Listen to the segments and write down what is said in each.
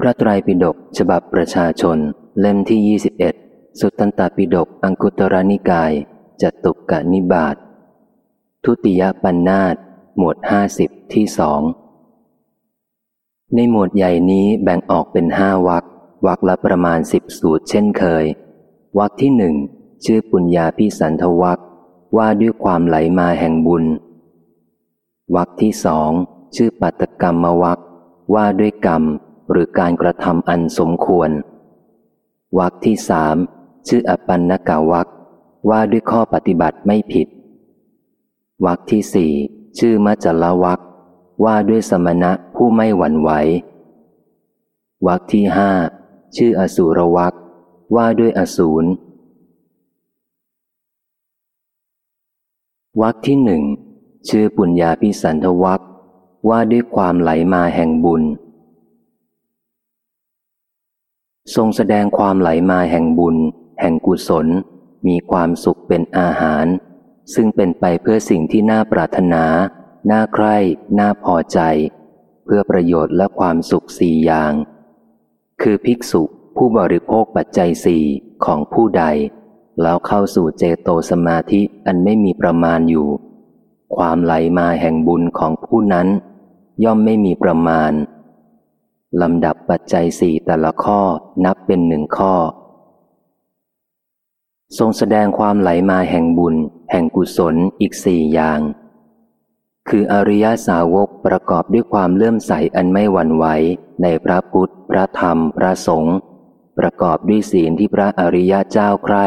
พระไตรปิฎกฉบับประชาชน เล่มที่ 21 สุตตันตปิฎกอังคุตรนิกายจตุกกะนิบาตทุติยปัญนาตหมวดห้าสิบที่สองในหมวดใหญ่นี้แบ่งออกเป็นห้าวักวักละประมาณสิบสูตรเช่นเคย วักที่หนึ่งชื่อปุญญาพิสันทวักว่าด้วยความไหลมาแห่งบุญ วักที่สองชื่อปัตตกรรมวักว่าด้วยกรรม หรือการกระทำอันสมควรวักที่สามชื่ออปันนกาวักว่าด้วยข้อปฏิบัติไม่ผิดวักที่สี่ชื่อมัจจลวักว่าด้วยสมณะผู้ไม่หวั่นไหววักที่ห้าชื่ออสูรวักว่าด้วยอสูรวักที่หนึ่งชื่อปุญญาพิสันทวักว่าด้วยความไหลมาแห่งบุญ ทรงแสดงความไหลมาแห่งบุญ แห่งกุศล มีความสุขเป็นอาหาร ซึ่งเป็นไปเพื่อสิ่งที่น่าปรารถนา น่าใคร่น่าพอใจ เพื่อประโยชน์และความสุขสี่อย่าง คือภิกษุผู้บริโภคปัจจัยสี่ของผู้ใด แล้วเข้าสู่เจโตสมาธิอันไม่มีประมาณอยู่ ความไหลมาแห่งบุญของผู้นั้น ย่อมไม่มีประมาณ ลำดับปัจจัยสี่แต่ละข้อนับเป็นหนึ่งข้อ ทรงแสดงความไหลมาแห่งบุญ แห่งกุศลอีกสี่อย่าง คืออริยสาวกประกอบด้วยความเลื่อมใสอันไม่หวั่นไหวในพระพุทธ พระธรรม พระสงฆ์ประกอบด้วยศีลที่พระอริยเจ้าใคร่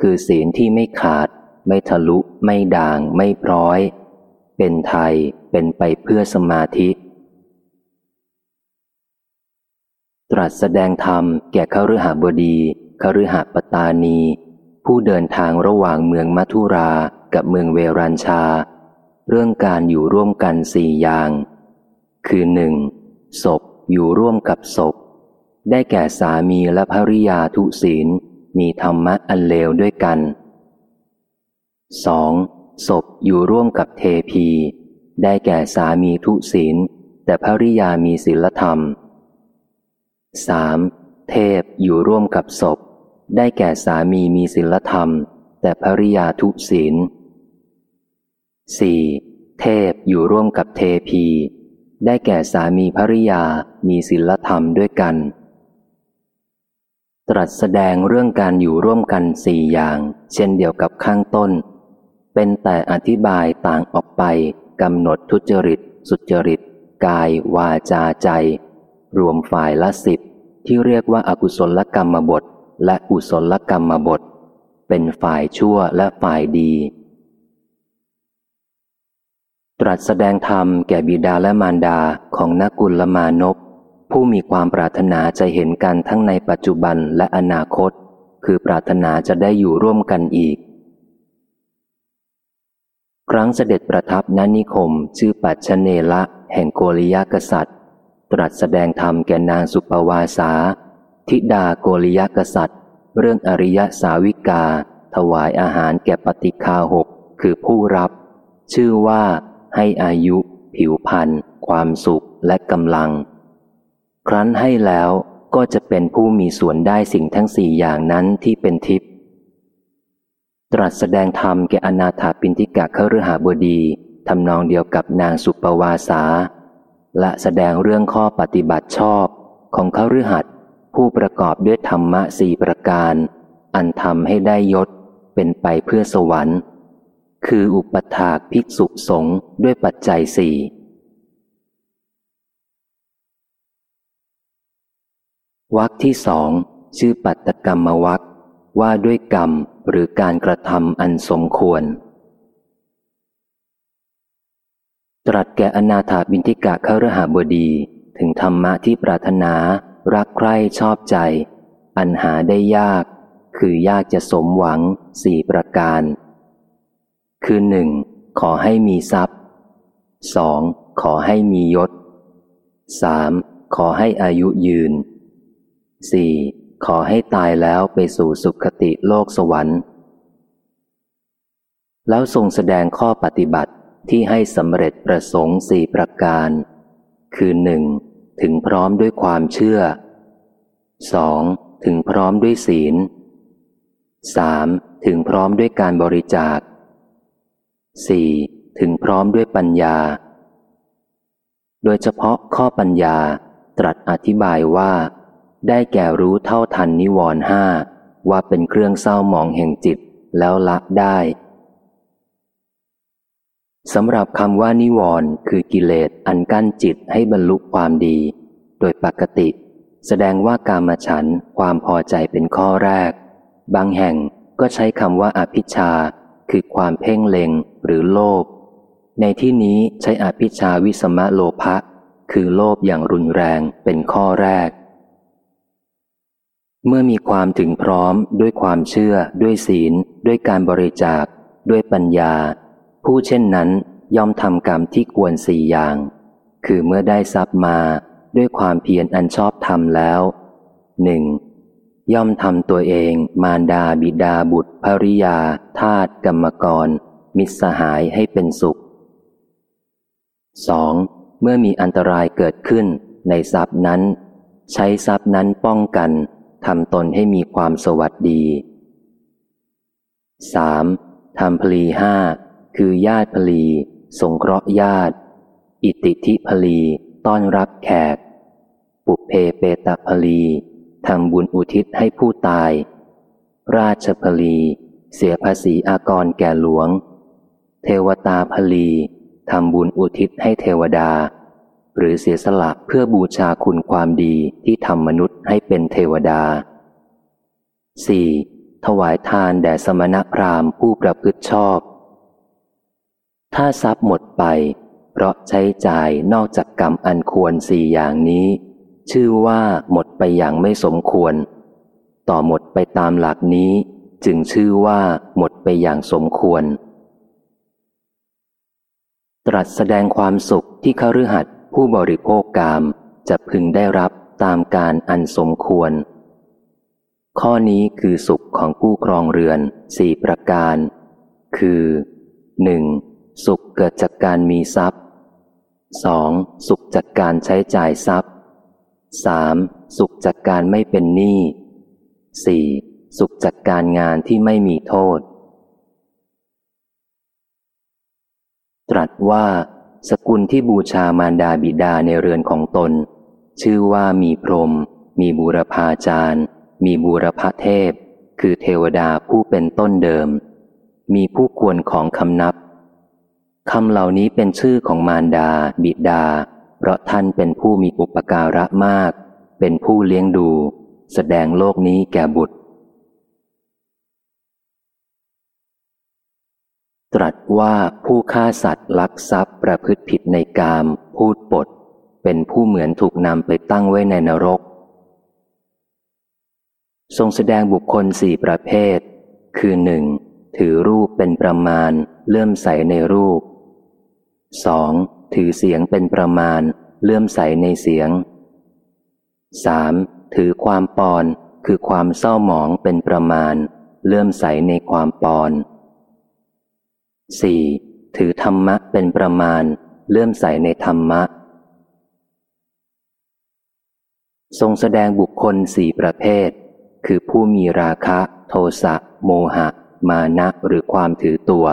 คือศีลที่ไม่ขาด ไม่ทะลุ ไม่ด่าง ไม่พร้อย เป็นไทยเป็นไปเพื่อสมาธิ ตรัสแสดงธรรมแก่ขฤหบดีขฤหปตานี ผู้เดินทางระหว่างเมืองมัทุรากับเมืองเวรัญชา เรื่องการอยู่ร่วมกันสี่อย่าง คือหนึ่งศพอยู่ร่วมกับศพ ได้แก่สามีและภริยาทุศีล มีธรรมะอันเลวด้วยกันสองศพอยู่ร่วมกับเทพี ได้แก่สามีทุศีล แต่ภริยามีศีลธรรม สามเทพอยู่ร่วมกับศพ ได้แก่สามีมีศีลธรรม แต่ภริยาทุศีลสี่เทพอยู่ร่วมกับเทพี ได้แก่สามีภริยามีศีลธรรมด้วยกัน ตรัสแสดงเรื่องการอยู่ร่วมกันสี่อย่าง เช่นเดียวกับข้างต้น เป็นแต่อธิบายต่างออกไปกำหนดทุจริต สุจริต กายวาจาใจ รวมฝ่ายละสิบที่เรียกว่าอากุศลกรรมบท และกุศลกรรมบท เป็นฝ่ายชั่วและฝ่ายดี ตรัสแสดงธรรมแก่บิดาและมารดาของนักกุลมานพผู้มีความปรารถนาจะเห็นกันทั้งในปัจจุบันและอนาคต คือปรารถนาจะได้อยู่ร่วมกันอีก ครั้งเสด็จประทับนนิคม ชื่อปัจชเนละ แห่งโกริยากษัตริย์ ตรัสแสดงธรรมแก่นางสุปวาสาทิดาโกริยกษัตริย์ เรื่องอริยสาวิกา ถวายอาหารแก่ปฏิคาหกคือผู้รับ ชื่อว่าให้อายุ ผิวพันธ์ความสุขและกำลัง ครั้นให้แล้วก็จะเป็นผู้มีส่วนได้สิ่งทั้งสี่อย่างนั้นที่เป็นทิพย์ตรัสแสดงธรรมแก่อนาถาปินทิกะเครือหาบดีทำนองเดียวกับนางสุปวาสา และแสดงเรื่องข้อปฏิบัติชอบของเขาฤหัสผู้ประกอบด้วยธรรมะสี่ประการ อันทำให้ได้ยศเป็นไปเพื่อสวรรค์ คืออุปถากภิกษุสงฆ์ด้วยปัจจัยสี่วักที่สองชื่อปัตตกรรมวักว่าด้วยกรรมหรือการกระทำอันสมควร ตรัสแก่อนาถาบินทิกะขรหาบดี ถึงธรรมะที่ปรารถนา รักใคร่ชอบใจ อันหาได้ยาก คือยากจะสมหวังสี่ประการ คือหนึ่งขอให้มีทรัพย์สองขอให้มียศสามขอให้อายุยืนสี่ขอให้ตายแล้วไปสู่สุขติโลกสวรรค์ แล้วทรงแสดงข้อปฏิบัติ ที่ให้สำเร็จประสงค์สี่ประการ คือหนึ่งถึงพร้อมด้วยความเชื่อสองถึงพร้อมด้วยศีลสามถึงพร้อมด้วยการบริจาคสี่ถึงพร้อมด้วยปัญญา โดยเฉพาะข้อปัญญาตรัสอธิบายว่า ได้แก่รู้เท่าทันนิวรห้าว่าเป็นเครื่องเศร้าหมองแห่งจิตแล้วละได้ สำหรับคำว่านิวรณ์คือกิเลสอันกั้นจิตให้บรรลุความดี โดยปกติ แสดงว่ากามฉันความพอใจเป็นข้อแรก บางแห่งก็ใช้คำว่าอภิชา คือความเพ่งเล็งหรือโลภในที่นี้ใช้อภิชาวิสมะโลภะคือโลภอย่างรุนแรงเป็นข้อแรก เมื่อมีความถึงพร้อมด้วยความเชื่อ ด้วยศีล ด้วยการบริจาค ด้วยปัญญา ผู้เช่นนั้นย่อมทำกรรมที่ควรสี่อย่าง คือเมื่อได้ทรัพย์มาด้วยความเพียรอันชอบทำแล้วหนึ่งย่อมทำตัวเองมารดาบิดาบุตรภริยา ทาตกรรมกร มิตรสหายให้เป็นสุข 2. เมื่อมีอันตรายเกิดขึ้นในทรัพย์นั้น ใช้ทรัพย์นั้นป้องกันทำตนให้มีความสวัสดี 3. ทำพลีห้า คือญาติพลี สงเคราะห์ญาติ อิติธิพลี ต้อนรับแขก ปุเพเปตพลีทำบุญอุทิศให้ผู้ตาย ราชพลี เสียภาษีอากรแก่หลวง เทวตาพลีทำบุญอุทิศให้เทวดา หรือเสียสละเพื่อบูชาคุณความดีที่ทำมนุษย์ให้เป็นเทวดา 4. ถวายทานแด่สมณพราหมณ์ผู้ประพฤติชอบ ถ้าทรัพย์หมดไป เพราะใช้จ่ายนอกจากกรรมอันควรสี่อย่างนี้ ชื่อว่าหมดไปอย่างไม่สมควร ต่อหมดไปตามหลักนี้ จึงชื่อว่าหมดไปอย่างสมควร ตรัสแสดงความสุขที่เขาฤหัสผู้บริโภคกามจะพึงได้รับตามการอันสมควร ข้อนี้คือสุขของผู้ครองเรือนสี่ประการ คือหนึ่ง สุขเกิดจากการมีทรัพย์ 2. สุขจากการใช้จ่ายทรัพย์ 3. สุขจากการไม่เป็นหนี้ 4. สุขจากการงานที่ไม่มีโทษ ตรัสว่า สกุลที่บูชามารดาบิดาในเรือนของตน ชื่อว่ามีพรม มีบูรพาจารย์ มีบูรพเทพ คือเทวดาผู้เป็นต้นเดิม มีผู้ควรของคำนับ คำเหล่านี้เป็นชื่อของมารดา บิดา เพราะท่านเป็นผู้มีอุปการะมาก เป็นผู้เลี้ยงดู แสดงโลกนี้แก่บุตร ตรัสว่าผู้ฆ่าสัตว์ลักทรัพย์ประพฤติผิดในกาม พูดปด เป็นผู้เหมือนถูกนำไปตั้งไว้ในนรก ทรงแสดงบุคคลสี่ประเภท คือหนึ่งถือรูปเป็นประมาณ เลื่อมใสในรูป 2. ถือเสียงเป็นประมาณ เลื่อมใสในเสียง 3. ถือความปอนคือความเศร้าหมองเป็นประมาณ เลื่อมใสในความปอน 4. ถือธรรมะเป็นประมาณ เลื่อมใสในธรรมะ ทรงแสดงบุคคลสี่ประเภท คือผู้มีราคะ โทสะ โมหะ มานะหรือความถือตัว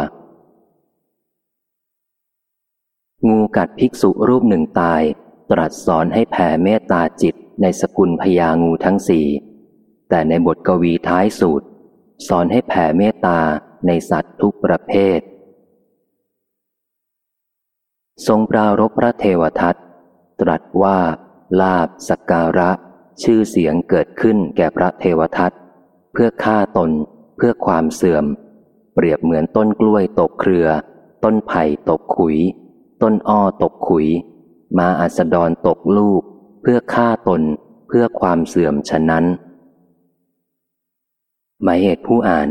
งูกัดภิกษุรูปหนึ่งตาย ตรัสสอนให้แผ่เมตตาจิตในสกุลพญางูทั้งสี่แต่ในบทกวีท้ายสูตร สอนให้แผ่เมตตาในสัตว์ทุกประเภท ทรงปรารบพระเทวทัตตรัสว่า ลาบสกการะ ชื่อเสียงเกิดขึ้นแก่พระเทวทัตเพื่อฆ่าตนเพื่อความเสื่อม เปรียบเหมือนต้นกล้วยตกเครือ ต้นไผ่ตกขุย ต้นอ้อตกขุย มาอัสดรตกลูก เพื่อฆ่าตนเพื่อความเสื่อมฉะนั้น หมายเหตุผู้อ่าน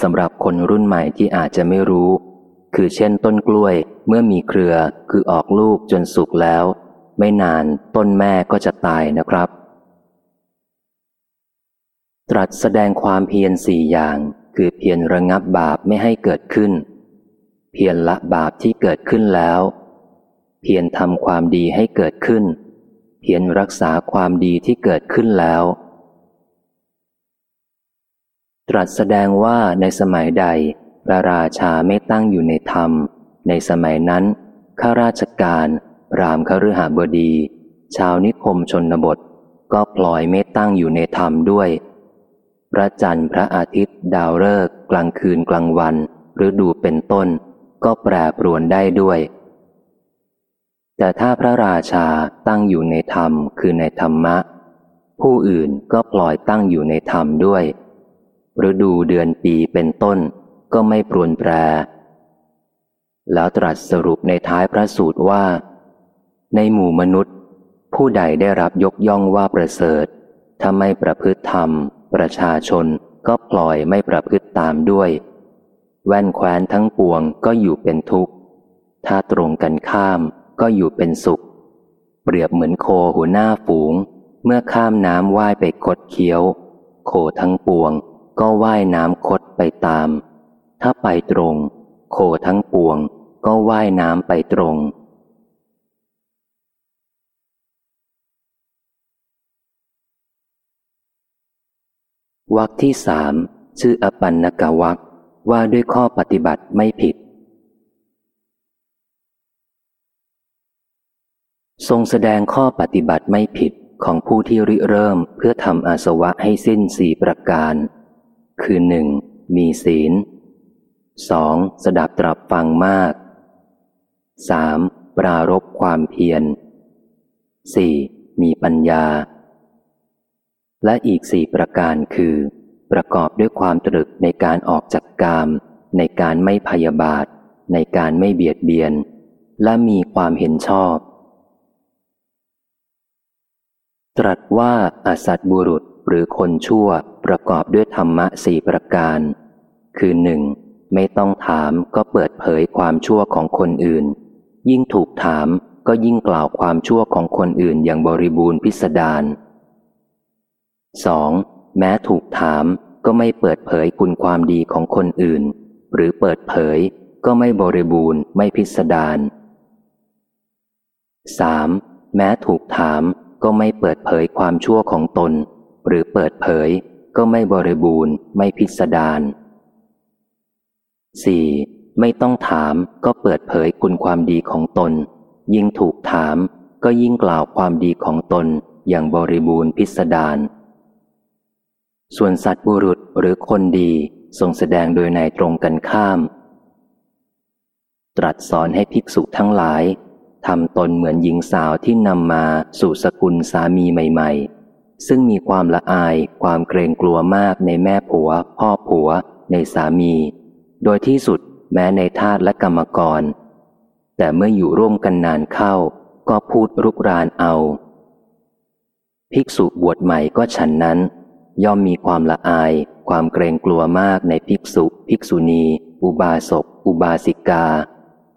สำหรับคนรุ่นใหม่ที่อาจจะไม่รู้ คือเช่นต้นกล้วยเมื่อมีเครือคือออกลูกจนสุกแล้ว ไม่นานต้นแม่ก็จะตายนะครับ ตรัสแสดงความเพียรสี่อย่างคือเพียรระงับบาปไม่ให้เกิดขึ้น เพียรละบาปที่เกิดขึ้นแล้ว พียรทำความดีให้เกิดขึ้น เพียรรักษาความดีที่เกิดขึ้นแล้ว ตรัสแสดงว่าในสมัยใด พระราชาไม่ตั้งอยู่ในธรรม ในสมัยนั้น ข้าราชการรามคฤหบดี ชาวนิคมชนบท ก็ปล่อยไม่ตั้งอยู่ในธรรมด้วย พระจันทร์พระอาทิตย์ ดาวฤกษ์กลางคืนกลางวัน หรือดูเป็นต้น ก็แปรปรวนได้ด้วย แต่ถ้าพระราชาตั้งอยู่ในธรรมคือในธรรมะ ผู้อื่นก็ปล่อยตั้งอยู่ในธรรมด้วยฤดูเดือนปีเป็นต้น ก็ไม่ปรวนแปร แล้วตรัสสรุปในท้ายพระสูตรว่า ในหมู่มนุษย์ ผู้ใดได้รับยกย่องว่าประเสริฐถ้าไม่ประพฤติธรรม ประชาชนก็ปล่อยไม่ประพฤติตามด้วย แว่นแคว้นทั้งปวงก็อยู่เป็นทุกข์ ถ้าตรงกันข้าม ก็อยู่เป็นสุข เปรียบเหมือนโคหัวหน้าฝูง เมื่อข้ามน้ำว่ายไปคดเคี้ยว โคทั้งปวง ก็ว่ายน้ำคดไปตาม ถ้าไปตรง โคทั้งปวง ก็ว่ายน้ำไปตรงวักที่สามชื่ออปันนกวักว่าด้วยข้อปฏิบัติไม่ผิด ทรงแสดงข้อปฏิบัติไม่ผิดของผู้ที่ริเริ่มเพื่อทำอาสวะให้สิ้นสี่ประการ คือหนึ่งมีศีลสองสดับตรับฟังมากสามปรารบความเพียรสี่มีปัญญา และอีกสี่ประการคือ ประกอบด้วยความตรึกในการออกจากกาม ในการไม่พยาบาท ในการไม่เบียดเบียน และมีความเห็นชอบ ตรัสว่าอาสัตบุรุษหรือคนชั่วประกอบด้วยธรรมะสี่ประการ คือหนึ่งไม่ต้องถามก็เปิดเผยความชั่วของคนอื่น ยิ่งถูกถามก็ยิ่งกล่าวความชั่วของคนอื่นอย่างบริบูรณ์พิสดารสองแม้ถูกถามก็ไม่เปิดเผยคุณความดีของคนอื่น หรือเปิดเผยก็ไม่บริบูรณ์ไม่พิสดารสามแม้ถูกถาม ก็ไม่เปิดเผยความชั่วของตน หรือเปิดเผยก็ไม่บริบูรณ์ ไม่พิสดาร 4. ไม่ต้องถามก็เปิดเผยคุณความดีของตน ยิ่งถูกถามก็ยิ่งกล่าวความดีของตนอย่างบริบูรณ์พิสดาร ส่วนสัตว์บุรุษหรือคนดีทรงแสดงโดยในตรงกันข้าม ตรัสสอนให้ภิกษุทั้งหลาย ทำตนเหมือนหญิงสาวที่นำมาสู่สกุลสามีใหม่ ๆ ซึ่งมีความละอายความเกรงกลัวมากในแม่ผัว พ่อผัว ในสามี โดยที่สุดแม้ในทาสและกรรมกร แต่เมื่ออยู่ร่วมกันนานเข้า ก็พูดรุกรานเอา ภิกษุบวชใหม่ก็ฉันนั้น ย่อมมีความละอายความเกรงกลัวมากในภิกษุ ภิกษุณี อุบาสก อุบาสิกา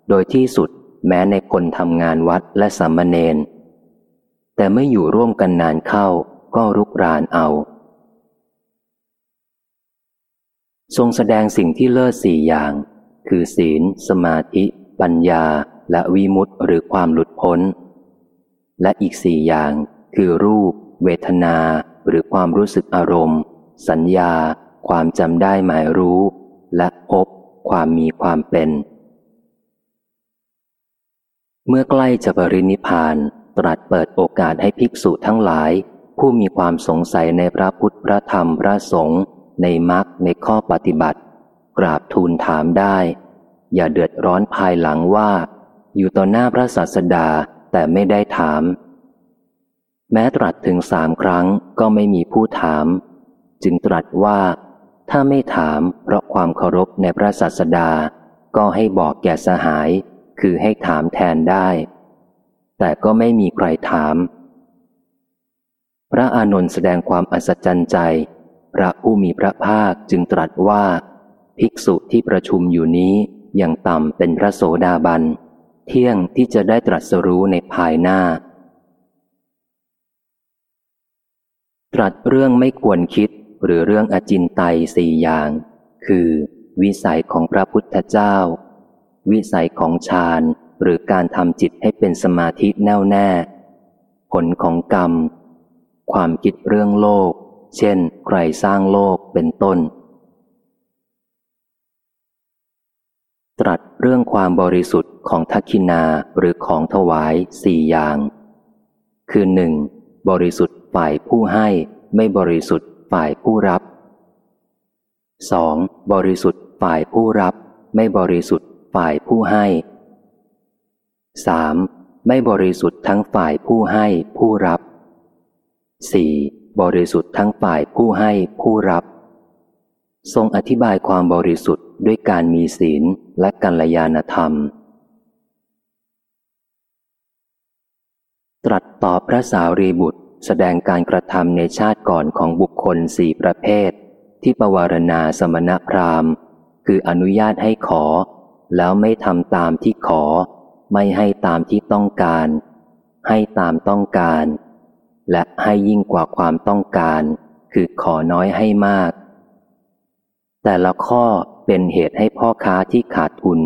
โดยที่สุด แม้ในคนทำงานวัดและสามเณรแต่ไม่อยู่ร่วมกันนานเข้าก็รุกรานเอา ทรงแสดงสิ่งที่เลิศสี่อย่าง คือศีล สมาธิ ปัญญา และวิมุตติหรือความหลุดพ้น และอีกสี่อย่าง คือรูป เวทนา หรือความรู้สึกอารมณ์ สัญญา ความจำได้หมายรู้ และพบความมีความเป็น เมื่อใกล้จะปรินิพาน ตรัสเปิดโอกาสให้ภิกษุทั้งหลาย ผู้มีความสงสัยในพระพุทธพระธรรมพระสงฆ์ในมรรคในข้อปฏิบัติ กราบทูลถามได้ อย่าเดือดร้อนภายหลังว่า อยู่ต่อหน้าพระศาสดาแต่ไม่ได้ถาม แม้ตรัสถึงสามครั้งก็ไม่มีผู้ถาม จึงตรัสว่า ถ้าไม่ถามเพราะความเคารพในพระศาสดา ก็ให้บอกแก่สหาย คือให้ถามแทนได้ แต่ก็ไม่มีใครถาม พระอานนท์แสดงความอัศจรรย์ใจ พระผู้มีพระภาคจึงตรัสว่า ภิกษุที่ประชุมอยู่นี้อย่างต่ำเป็นพระโสดาบัน เที่ยงที่จะได้ตรัสรู้ในภายหน้า ตรัสเรื่องไม่ควรคิดหรือเรื่องอจินไตยสี่อย่าง คือ วิสัยของพระพุทธเจ้า วิสัยของฌานหรือการทำจิตให้เป็นสมาธิแน่วแน่ ผลของกรรม ความคิดเรื่องโลก เช่น ใครสร้างโลกเป็นต้น ตรัสเรื่องความบริสุทธิ์ของทักขินาหรือของถวายสี่อย่าง คือหนึ่งบริสุทธิ์ฝ่ายผู้ให้ไม่บริสุทธิ์ฝ่ายผู้รับ 2. บริสุทธิ์ฝ่ายผู้รับ ไม่บริสุทธิ์ ฝ่ายผู้ให้ 3. ไม่บริสุทธิ์ทั้งฝ่ายผู้ให้ผู้รับ 4. บริสุทธิ์ทั้งฝ่ายผู้ให้ผู้รับ ทรงอธิบายความบริสุทธิ์ด้วยการมีศีลและกัลยาณธรรม ตรัสตอบพระสาวรีบุตรแสดงการกระทำในชาติก่อนของบุคคลสี่ประเภท ที่ปวารณาสมณพราหมณ์ คืออนุญาตให้ขอ แล้วไม่ทำตามที่ขอ ไม่ให้ตามที่ต้องการ ให้ตามต้องการ และให้ยิ่งกว่าความต้องการ คือขอน้อยให้มาก แต่ละข้อเป็นเหตุให้พ่อค้าที่ขาดทุน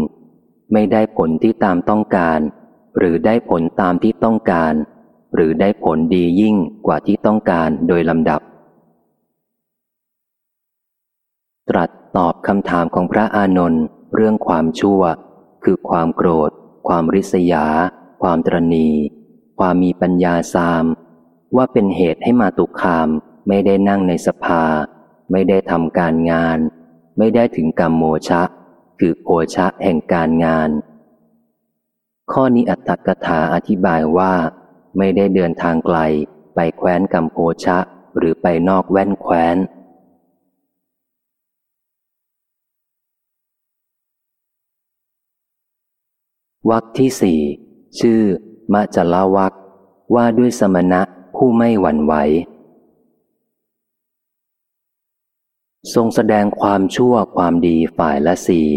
ไม่ได้ผลที่ตามต้องการ หรือได้ผลตามที่ต้องการ หรือได้ผลดียิ่งกว่าที่ต้องการโดยลำดับ ตรัสตอบคำถามของพระอานนท์ เรื่องความชั่ว คือความโกรธ ความริษยา ความตรณีความมีปัญญาสาม ว่าเป็นเหตุให้มาตุคาม ไม่ได้นั่งในสภา ไม่ได้ทำการงาน ไม่ได้ถึงกรรมโมชะ คือโภชะแห่งการงาน ข้อนี้อัตถกถาอธิบายว่า ไม่ได้เดินทางไกล ไปแคว้นกัมโพชะ หรือไปนอกแว่นแคว้น วักที่สี่ชื่อ มะจลาวักว่าด้วยสมณะผู้ไม่หวั่นไหว ทรงแสดงความชั่วความดีฝ่ายละสี่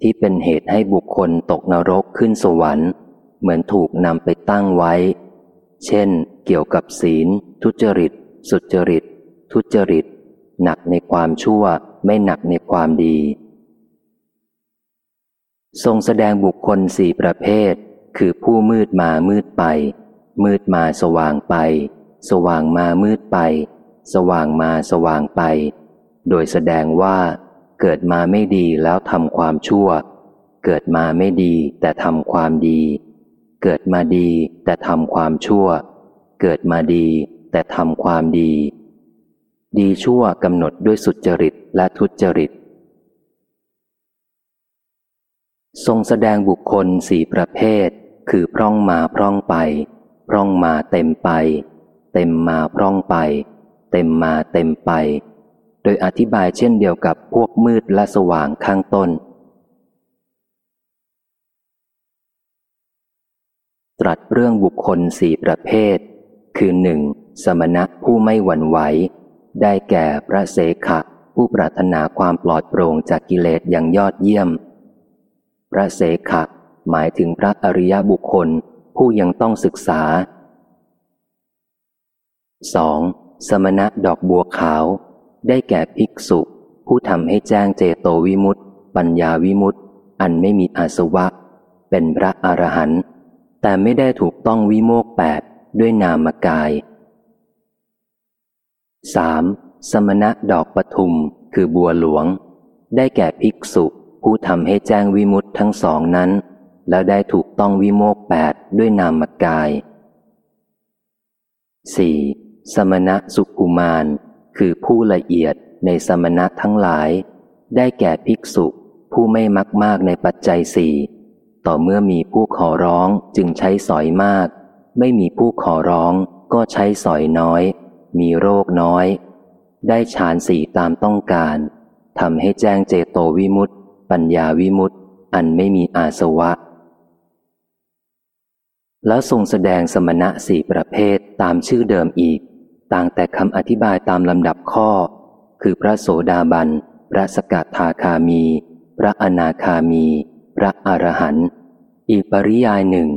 ที่เป็นเหตุให้บุคคลตกนรกขึ้นสวรรค์ เหมือนถูกนำไปตั้งไว้ เช่น เกี่ยวกับศีล ทุจริต สุจริต ทุจริต หนักในความชั่วไม่หนักในความดี ทรงแสดงบุคคลสี่ประเภท คือผู้มืดมามืดไป มืดมาสว่างไป สว่างมามืดไป สว่างมาสว่างไป โดยแสดงว่าเกิดมาไม่ดีแล้วทำความชั่ว เกิดมาไม่ดีแต่ทำความดี เกิดมาดีแต่ทำความชั่ว เกิดมาดีแต่ทำความดี ดีชั่วกำหนดด้วยสุจริตและทุจริต ทรงแสดงบุคคลสี่ประเภท คือพร่องมาพร่องไป พร่องมาเต็มไป เต็มมาพร่องไป เต็มมาเต็มไป โดยอธิบายเช่นเดียวกับพวกมืดและสว่างข้างต้น ตรัสเรื่องบุคคลสี่ประเภท คือหนึ่งสมณะผู้ไม่หวั่นไหว ได้แก่พระเสขะผู้ปรารถนาความปลอดโปร่งจากกิเลสอย่างยอดเยี่ยม พระเสขะหมายถึงพระอริยบุคคลผู้ยังต้องศึกษา 2. สมณะดอกบัวขาว ได้แก่ภิกษุ ผู้ทำให้แจ้งเจโตวิมุตติ ปัญญาวิมุตติ อันไม่มีอาสวะ เป็นพระอรหันต์แต่ไม่ได้ถูกต้องวิโมกแปดด้วยนามกาย 3. สมณะดอกปทุมคือบัวหลวง ได้แก่ภิกษุ ผู้ทำให้แจ้งวิมุตทั้งสองนั้น แล้วได้ถูกต้องวิโมกแปดด้วยนามกาย 4. สมณะสุกุมารคือผู้ละเอียดในสมณะทั้งหลาย ได้แก่ภิกษุผู้ไม่มักมากในปัจจัยสี่ต่อเมื่อมีผู้ขอร้องจึงใช้สอยมาก ไม่มีผู้ขอร้องก็ใช้สอยน้อย มีโรคน้อย ได้ฌานสี่ตามต้องการทำให้แจ้งเจโตวิมุตติ ปัญญาวิมุตติอันไม่มีอาสวะ แล้วทรงแสดงสมณะสี่ประเภทตามชื่อเดิมอีก ต่างแต่คำอธิบายตามลำดับข้อ คือพระโสดาบัน พระสกัดทาคามี พระอนาคามี พระอรหันต์อีกปริยายหนึ่ง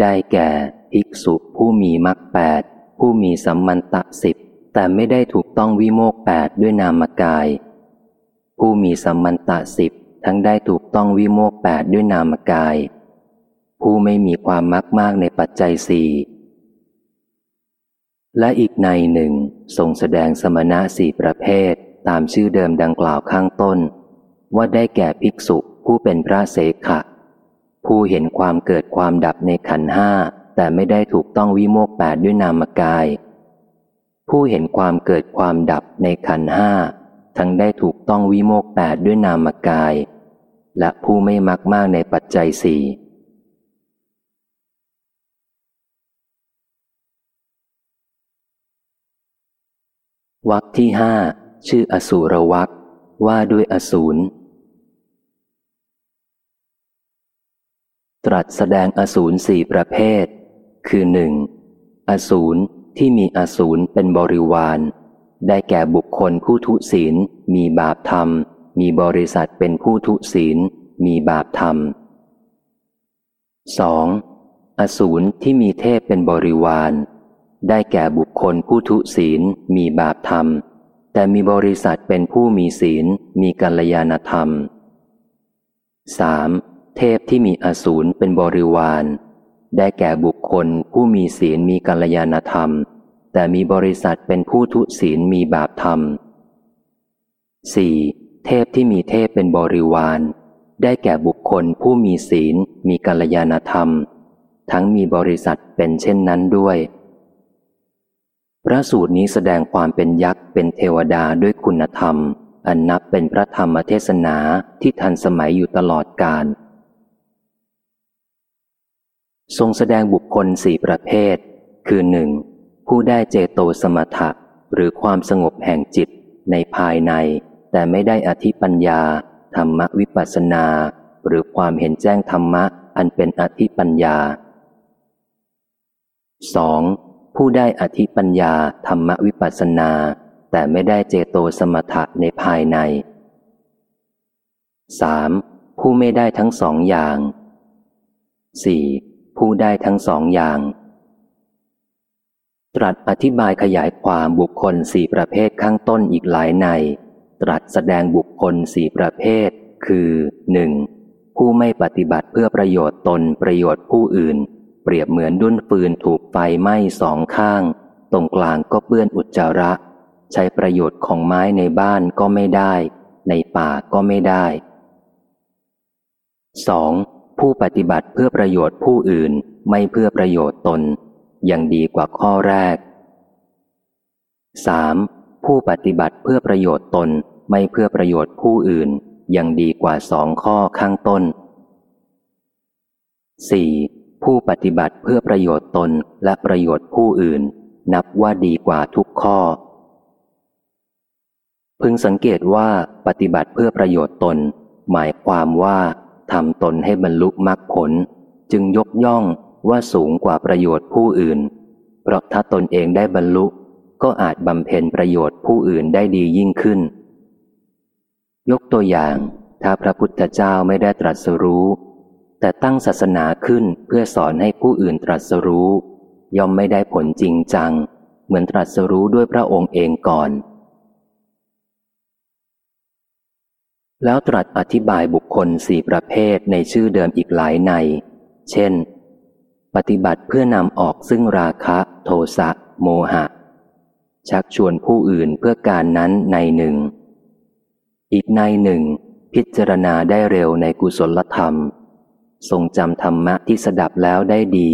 ได้แก่ภิกษุผู้มีมรรคแปดผู้มีสัมมันตะสิบแต่ไม่ได้ถูกต้องวิโมกแปดด้วยนามกาย ผู้มีสัมมันตะสิบ ทั้งได้ถูกต้องวิโมกแปดด้วยนามกาย ผู้ไม่มีความมักมากในปัจจัยสี่และอีกในหนึ่งทรงแสดงสมณะสี่ประเภทตามชื่อเดิมดังกล่าวข้างต้น ว่าได้แก่ภิกษุผู้เป็นพระเสขะ ผู้เห็นความเกิดความดับในขันห้าแต่ไม่ได้ถูกต้องวิโมกแปดด้วยนามกาย ผู้เห็นความเกิดความดับในขันห้าทั้งได้ถูกต้องวิโมกแปดด้วยนามกาย และผู้ไม่มักมากในปัจจัยสี่วักที่ห้าชื่ออสูรวักว่าด้วยอสูร ตรัสแสดงอสูรสี่ประเภท คือหนึ่งอสูรที่มีอสูรเป็นบริวาร ได้แก่บุคคลผู้ทุศีลมีบาปธรรม มีบริษัทเป็นผู้ทุศีล มีบาปธรรมสองอสูรที่มีเทพเป็นบริวาร ได้แก่บุคคลผู้ทุศีล มีบาปธรรม แต่มีบริษัทเป็นผู้มีศีล มีกัลยาณธรรม 3. เทพที่มีอสูรเป็นบริวาร ได้แก่บุคคลผู้มีศีลมีกัลยาณธรรม แต่มีบริษัทเป็นผู้ทุศีลมีบาปธรรม 4. เทพที่มีเทพเป็นบริวาร ได้แก่บุคคลผู้มีศีล มีกัลยาณธรรม ทั้งมีบริษัทเป็นเช่นนั้นด้วย พระสูตรนี้แสดงความเป็นยักษ์เป็นเทวดาด้วยคุณธรรม อันนับเป็นพระธรรมเทศนาที่ทันสมัยอยู่ตลอดกาลทรงแสดงบุคคลสี่ประเภท คือหนึ่งผู้ได้เจโตสมถะหรือความสงบแห่งจิตในภายใน แต่ไม่ได้อธิปัญญา ธรรมวิปัสนา หรือความเห็นแจ้งธรรมะอันเป็นอธิปัญญาสองผู้ได้อธิปัญญา ธรรมวิปัสนา แต่ไม่ได้เจโตสมถะในภายใน 3. ผู้ไม่ได้ทั้งสองอย่าง 4. ผู้ได้ทั้งสองอย่าง ตรัสอธิบายขยายความบุคคลสี่ประเภทข้างต้นอีกหลายใน ตรัสแสดงบุคคลสี่ประเภท คือ 1. ผู้ไม่ปฏิบัติเพื่อประโยชน์ตนประโยชน์ผู้อื่น เปรียบเหมือนดุนฟืนถูกไฟไหม้สองข้าง ตรงกลางก็เปื้อนอุจจาระ ใช้ประโยชน์ของไม้ในบ้านก็ไม่ได้ ในป่าก็ไม่ได้ 2. ผู้ปฏิบัติเพื่อประโยชน์ผู้อื่นไม่เพื่อประโยชน์ตน ยังดีกว่าข้อแรก 3. ผู้ปฏิบัติเพื่อประโยชน์ตน ไม่เพื่อประโยชน์ผู้อื่นยังดีกว่าสองข้อข้างต้น 4. ผู้ปฏิบัติเพื่อประโยชน์ตนและประโยชน์ผู้อื่น นับว่าดีกว่าทุกข้อ พึงสังเกตว่าปฏิบัติเพื่อประโยชน์ตน หมายความว่าทำตนให้บรรลุมรรคผล จึงยกย่องว่าสูงกว่าประโยชน์ผู้อื่น เพราะถ้าตนเองได้บรรลุ ก็อาจบำเพ็ญประโยชน์ผู้อื่นได้ดียิ่งขึ้น ยกตัวอย่าง ถ้าพระพุทธเจ้าไม่ได้ตรัสรู้ แต่ตั้งศาสนาขึ้นเพื่อสอนให้ผู้อื่นตรัสรู้ ย่อมไม่ได้ผลจริงจัง เหมือนตรัสรู้ด้วยพระองค์เองก่อน แล้วตรัสอธิบายบุคคลสี่ประเภทในชื่อเดิมอีกหลายใน เช่น ปฏิบัติเพื่อนำออกซึ่งราคะ โทสะ โมหะ ชักชวนผู้อื่นเพื่อการนั้นในหนึ่ง อีกในหนึ่ง พิจารณาได้เร็วในกุศลธรรม ทรงจำธรรมะที่สดับแล้วได้ดี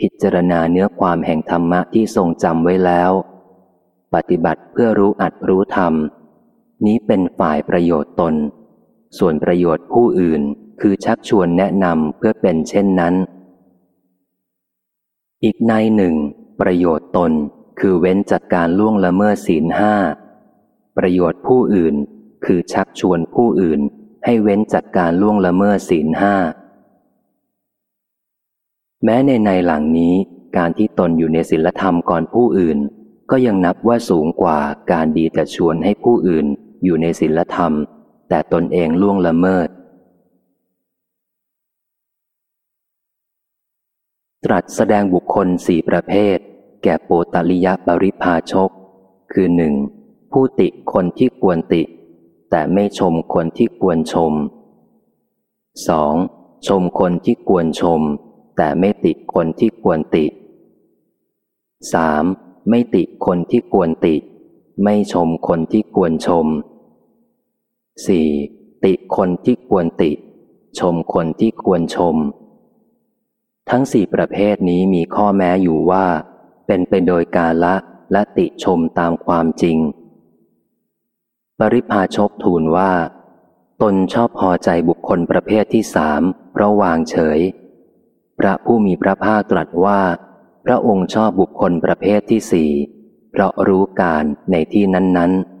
พิจารณาเนื้อความแห่งธรรมะที่ทรงจำไว้แล้ว ปฏิบัติเพื่อรู้อัดรู้ธรรม นี้เป็นฝ่ายประโยชน์ตน ส่วนประโยชน์ผู้อื่นคือชักชวนแนะนำเพื่อเป็นเช่นนั้น อีกในหนึ่ง ประโยชน์ตนคือเว้นจากการล่วงละเมิดศีลห้าประโยชน์ผู้อื่น คือชักชวนผู้อื่นให้เว้นจากการล่วงละเมิดศีลห้า แม้ในในหลังนี้การที่ตนอยู่ในศีลธรรมก่อนผู้อื่น ก็ยังนับว่าสูงกว่าการดีแต่ชวนให้ผู้อื่นอยู่ในศีลธรรม แต่ตนเองล่วงละเมิด ตรัสแสดงบุคคลสี่ประเภท แก่โปตลิยะบริพาชก คือหนึ่งผู้ติคนที่ควรติ แต่ไม่ชมคนที่ควรชม 2. ชมคนที่ควรชม แต่ไม่ติคนที่ควรติ 3. ไม่ติคนที่ควรติ ไม่ชมคนที่ควรชม 4. ติคนที่ควรติ ชมคนที่ควรชม ทั้งสี่ประเภทนี้มีข้อแม้อยู่ว่า เป็นไปโดยกาละและติชมตามความจริง ปริพาชกทูลว่า ตนชอบพอใจบุคคลประเภทที่สามเพราะวางเฉย พระผู้มีพระภาคตรัสว่า พระองค์ชอบบุคคลประเภทที่สี่เพราะรู้การในที่นั้นๆ